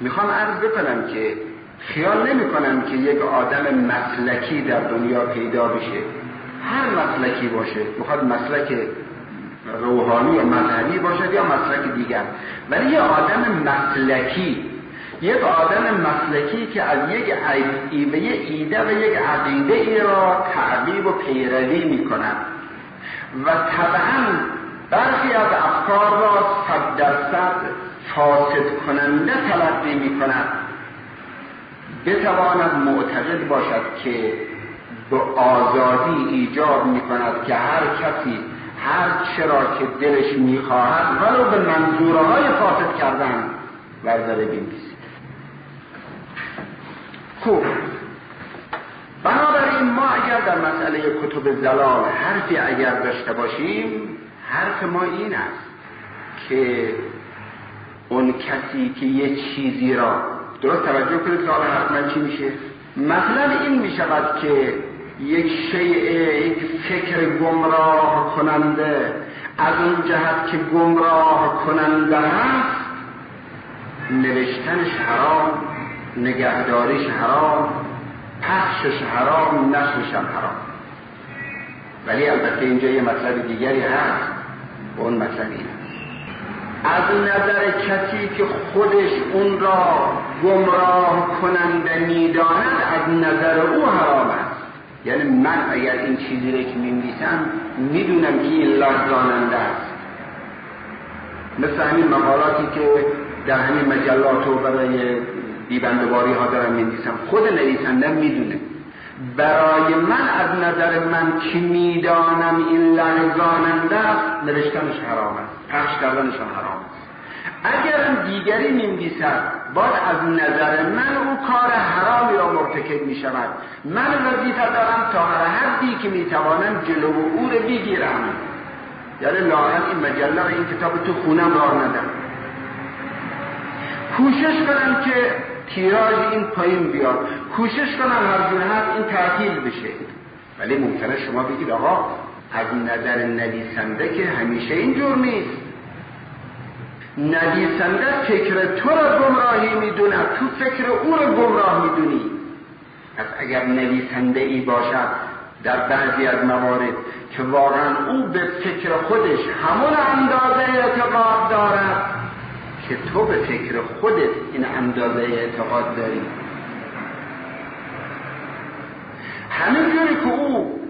می‌خوام عرض بکنم که خیال نمی کنم که یک آدم مسلکی در دنیا پیدا بشه. هر مسلکی باشه. می‌خواد مسلک روحانی یا مذهبی باشد یا مسلک دیگر. ولی یه آدم مسلکی یک آدم مسلکی که از یک ایده ایده و یک عقیده ای را تعقیب و پیروی می کند و طبعا برخی از افکار را صد درصد فاسد کننده تلقی می کند بتواند معتقد باشد که به آزادی ایجاب می کند که هر کسی هر چرا که دلش می‌خواهد ولو به منظوره های فاسد کردن ورزره بینویسید خوب. بنابراین ما اگر در مسئله کتب زلال حرفی اگر داشته باشیم حرف ما این است که اون کسی که یه چیزی را درست توجه کنید سوال حتما چی میشه؟ مثلا این می‌شود که یک شیء یک فکر گمراه کننده از اون جهت که گمراه کننده هست نوشتنش حرام نگهداریش حرام پخشش حرام نشرش حرام. ولی البته اینجا یه مطلب دیگری هست. اون مطلب از نظر کسی که خودش اون را گمراه کننده می‌داند از نظر او حرام است. یعنی من اگر این چیزی را که می‌نویسم می‌دونم که این لرزاننده است. مثل همین مقالاتی که در همین مجلات و برای بیبندواری ها دارم می‌نویسم. خود نویسنده می‌دونه. برای من از نظر من که می‌دانم این لرزاننده است؟ نوشتنش حرام است. پخش کردنش حرام است. اگر دیگری نمیدیسد باید از نظر من او کار حرامی را مرتکب می شود من وظیفه دارم تا هر حدی که می‌توانم جلو او را بگیرم. یعنی لاغل این مجله و این کتاب تو خونم را ندم کوشش کنم که تیراژ این پایین بیاد. کوشش کنم هر جور هست این تعطیل بشه. ولی ممکنه شما بگید آقا از نظر نویسنده که همیشه اینجور نیست. نویسنده فکر تو را گمراهی می‌دونه تو فکر او را گمراه می‌دونی. پس اگر نویسنده ای باشد در بعضی از موارد که واقعا او به فکر خودش همون اندازه اعتقاد دارد که تو به فکر خودت این اندازه اعتقاد داری. همینجوری که او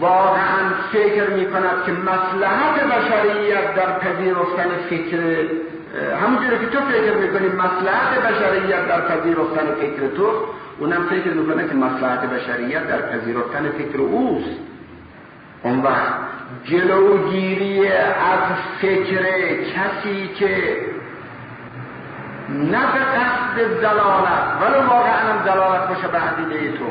واقعا فکر می کند که مسلحت بشریت در پذیرفتن فکر همونجوری که تو فکر می‌کنی مسلحت بشریت در پذیرفتن فکر تو اونم فکر می‌کنه که مسلحت بشریت در پذیرفتن فکر اوست. اون وقت جلوگیری از فکر کسی که نه به قصد دلالت ولو واقعا دلالت باشه به عقیده تو.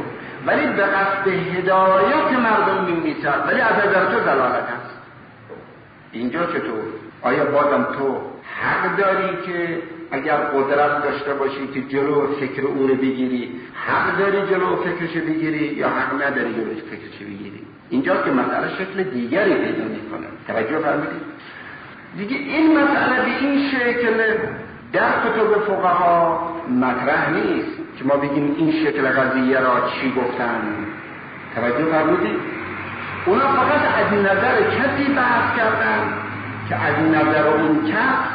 ولی به قصد هدایت مردم میمیسد ولی از نظر تو دلالت هست. اینجا چطور؟ آیا بازم تو حق داری که اگر قدرت داشته باشی که جلو فکر او رو بگیری حق داری جلو فکرش بگیری یا حق نداری جلو فکرش بگیری؟ اینجا که مسئله شکل دیگری پیدا می‌کنه. توجه فرمودید؟ دیگه این مسئله به این شکل در کتب فقها مطرح نیست که ما بگیم این شکل قضیه را چی گفتن. توجه فرمودید اونا فقط از نظر کسی بحث کردن که از نظر اون کس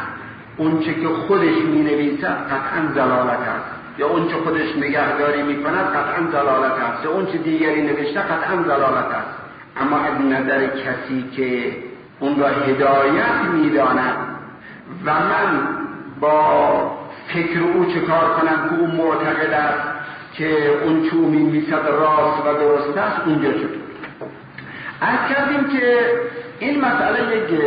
اونچه که خودش می نویسد قطعا زلالت است. یا اونچه خودش نگهداری می کند قطعا زلالت است. یا اونچه دیگری نوشته قطعا زلالت است. اما از نظر کسی که اون را هدایت می‌داند و من با فکر او چه کار کنم که او معتقد است که اون چه او میمیسد راست و درست است اونجا چطور؟ از کردیم که این مسئله یک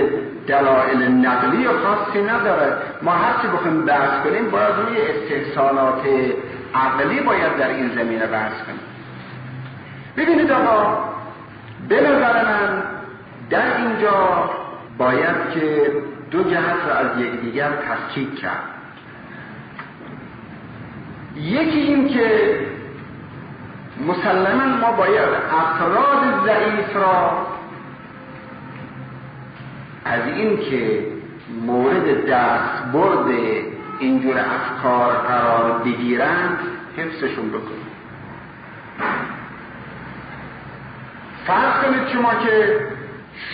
دلایل نقلی و خاصی نداره. ما هرچی بخوایم بحث کنیم باید روی استحسانات عقلی باید در این زمینه بحث کنیم. ببینید آقا به نظر من در اینجا باید که دو جهت را از یکدیگر تفکیک کرد. یکی این که مسلما ما باید افراد ضعیف را از این که مورد دست برد اینجور افکار قرار بگیرند حفظشون بکنید فرض کنید شما که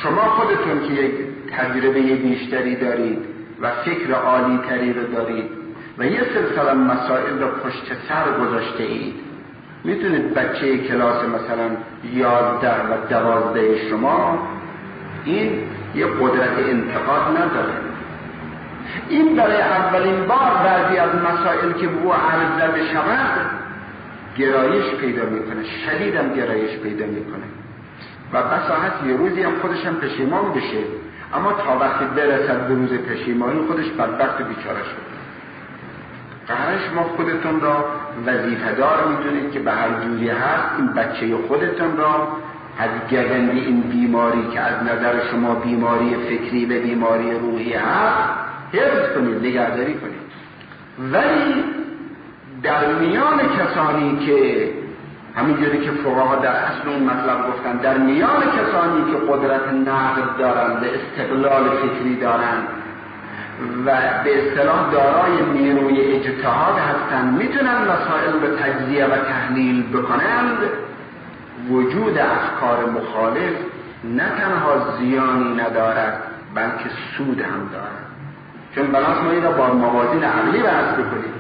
شما خودتون که یک تجربه بیشتری دارید و فکر عالی تری رو دارید و یه سلسله مسائل رو پشت سر گذاشته اید می‌تونید بچه کلاس مثلا یازده و دوازده شما این یه قدرت انتقاد نداره. این برای اولین بار بعضی از مسائل که او عرض شود گرایش پیدا می‌کنه شدیدم گرایش پیدا می‌کنه. و بسا هست یه روزی هم خودش هم پشیمان بشه. اما تا وقتی برسد به روز پشیمانی خودش بدبخت و بیچاره شد. قرار شما خودتون را وظیفه دار می‌دونید که به هر جوری هست این بچه خودتون را از گرند این بیماری که از نظر شما بیماری فکری و بیماری روحی هست حفظ کنید نگهداری کنید. ولی در میان کسانی که همینجوری که فقها در اصل اون مطلب گفتن در میان کسانی که قدرت نقد دارند و استقلال فکری دارند و به اصطلاح دارای نیروی اجتهاد هستند می‌تونن مسائل به تجزیه و تحلیل بکنند. وجود افکار مخالف نه تنها زیانی ندارد بلکه سود هم دارد. چون بناس ما این را با موازین عقلی بحث بکنیم.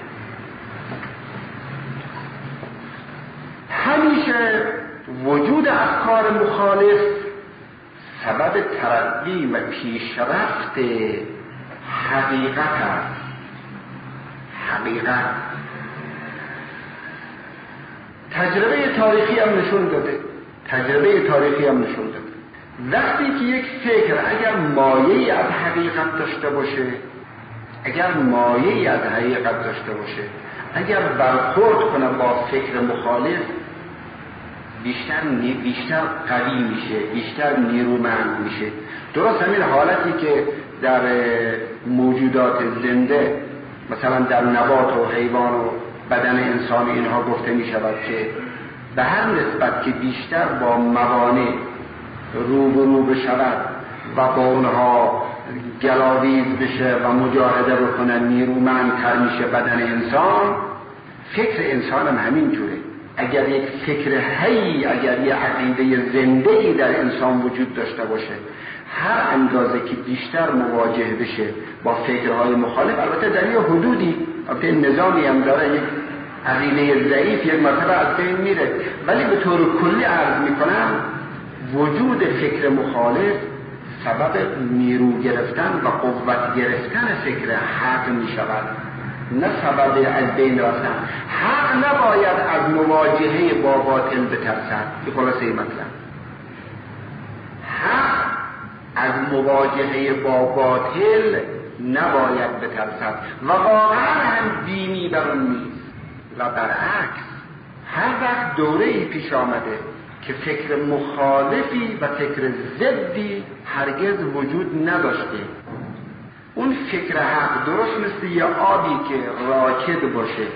همیشه وجود افکار مخالف سبب ترقی و پیشرفت حقیقت است. حقیقت. تجربه تاریخی هم نشون داده. تجربه تاریخی هم نشون داده. وقتی که یک فکر اگر مایه از حقیقت داشته باشه اگر مایه از حقیقت داشته باشه اگر برخورد کنه با فکر مخالف بیشتر بیشتر قوی میشه بیشتر نیرومند میشه. درست همین حالتی که در موجودات زنده مثلا در نبات و حیوان و بدن انسانی اینها گفته می شود که به هر نسبت که بیشتر با موانع روبرو بشود و با اونها گلاویز بشه و مجاهده بکنن نیرومندتر میشه بدن انسان فکر انسان هم همین جوره اگر یک فکر هی اگر یک عقیده زنده ای در انسان وجود داشته باشه هر اندازه که بیشتر مواجه بشه با فکرهای مخالف البته در یه حدودی البته نظامی هم داره یک عقیده ضعیف یک مرتبه از بین میره. ولی به طور کلی عرض می‌کنم وجود فکر مخالف سبب نیرو گرفتن و قوت گرفتن فکر حق می شود نه سبب از بین رفتن. نباید از مواجهه با باطل بترسد. به خلاصه مطلب. حق از مواجهه با باطل نباید بترسد. و واقعا هم دینی بر اون نیست. و برعکس هر وقت دوره ای پیش آمده که فکر مخالفی و فکر ضدی هرگز وجود نداشته اون فکر حق درست مثل یه آبی که راکد باشه.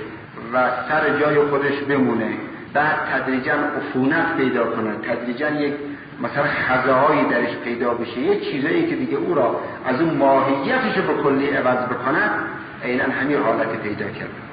و سر جای خودش بمونه. بعد تدریجا عفونت پیدا کنه. تدریجا یک مثلا خزههایی درش پیدا بشه. یه چیزایی که دیگه او را از اون ماهیتش به کلی عوض بکنه عینا همین حالت پیدا کرد.